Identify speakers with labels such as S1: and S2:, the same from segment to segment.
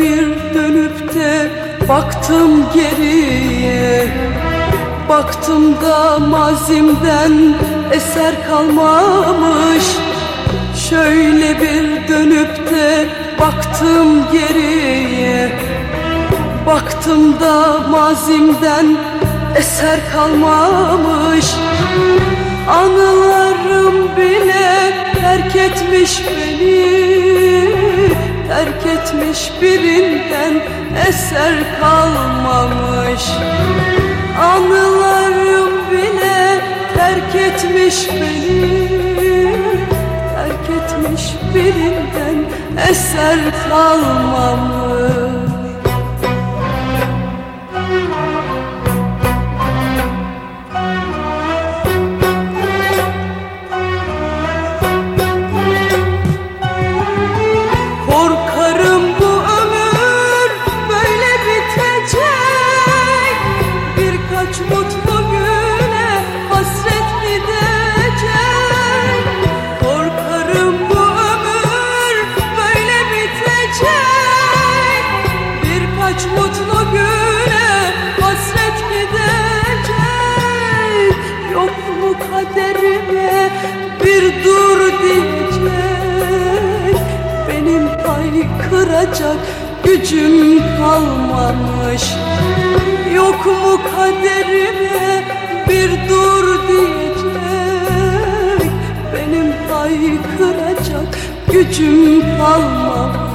S1: Bir dönüp de baktım geriye. Baktım da mazimden eser kalmamış. Şöyle bir dönüp de baktım geriye. Baktım da mazimden eser kalmamış. Anılarım bile terk etmiş beni Etmiş birinden eser kalmamış. Anılarım bile terk etmiş beni. Terk etmiş birinden eser kalmamış kıracak gücüm kalmamış. Yok mu kaderime bir dur diyecek? Benim kıracak gücüm kalmamış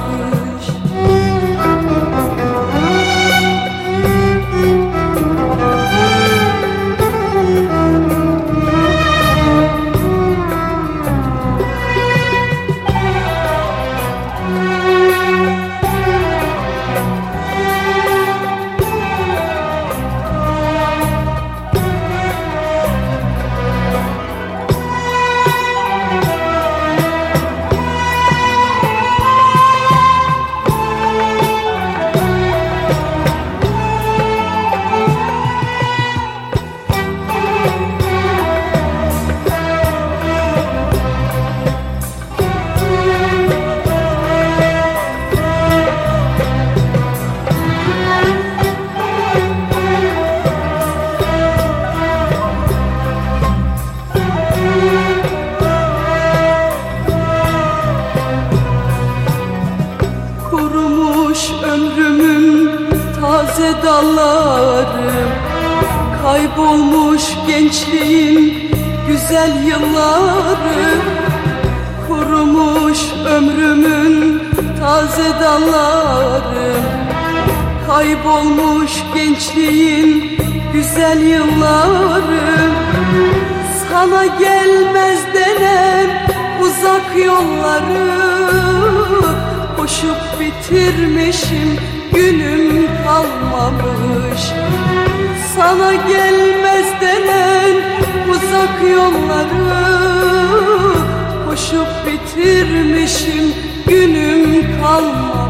S1: taze dalları Kaybolmuş gençliğin güzel yılları Kurumuş ömrümün taze dalları Kaybolmuş gençliğin güzel yılları Sana gelmez denen uzak yolları Koşup bitirmişim günüm kalmamış. Sana gelmez denen uzak yolları Koşup bitirmişim. Günüm kalmamış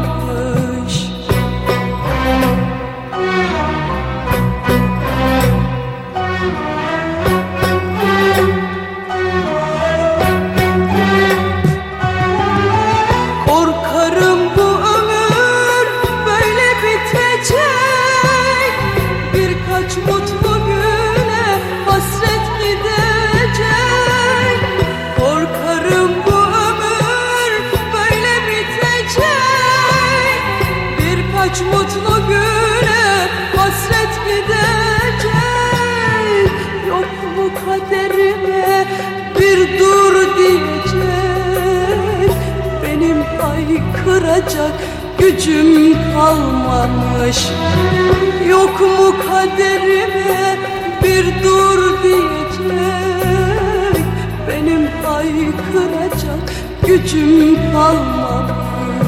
S1: kıracak gücüm kalmamış. Yok mu kaderime bir dur diyecek? Benim kıracak gücüm kalmamış